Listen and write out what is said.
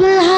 love